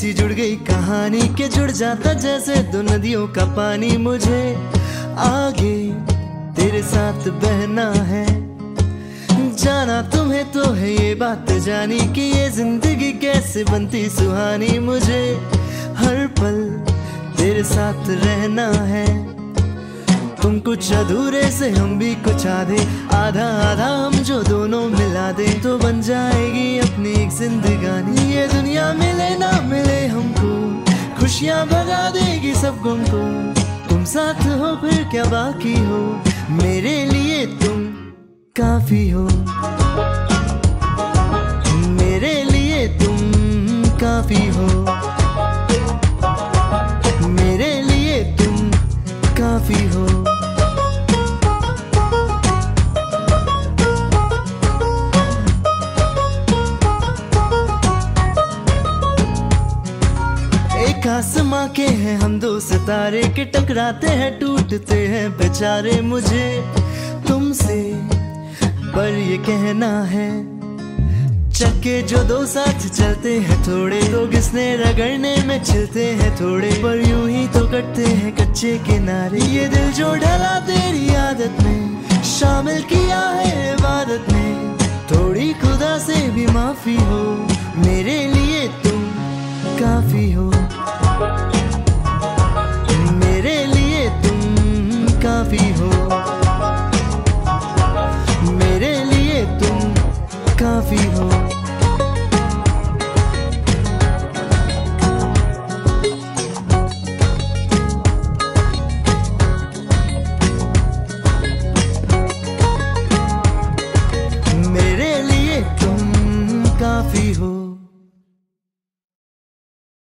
सी जुड़ गई कहानी के जुड़ जाता जैसे दो नदियों का पानी मुझे। आगे तेरे साथ बहना है। जाना तुम्हें तो है ये बात जानी कि ये ज़िंदगी कैसे बनती सुहानी मुझे। हर पल तेरे साथ रहना है। तुम कुछ अधूरे से हम भी कुछ आधे। आधा आधा हम जो दोनों मिला दे तो बन जाएगी अपनी एक जिंदगानी। ये दुनिया मिले खुशियाँ भगा देगी सब गुम को। तुम साथ हो, फिर क्या बाकी हो? मेरे लिए तुम काफ़ी हो। मेरे लिए तुम काफ़ी हो। मेरे लिए तुम काफ़ी हो। आसमां के हैं हम दो सितारे के टकराते हैं, टूटते हैं बेचारे मुझे। तुमसे पर ये कहना है, चक्के जो दो साथ चलते हैं, थोड़े तो किसने रगड़ने में चलते हैं, थोड़े पर यूँ ही तो कटते हैं कच्चे किनारे। ये दिल जो ढला तेरी आदत में, शामिल किया है इबादत में, थोड़ी खुदा से भी माफ़ी हो तुम काफ़ी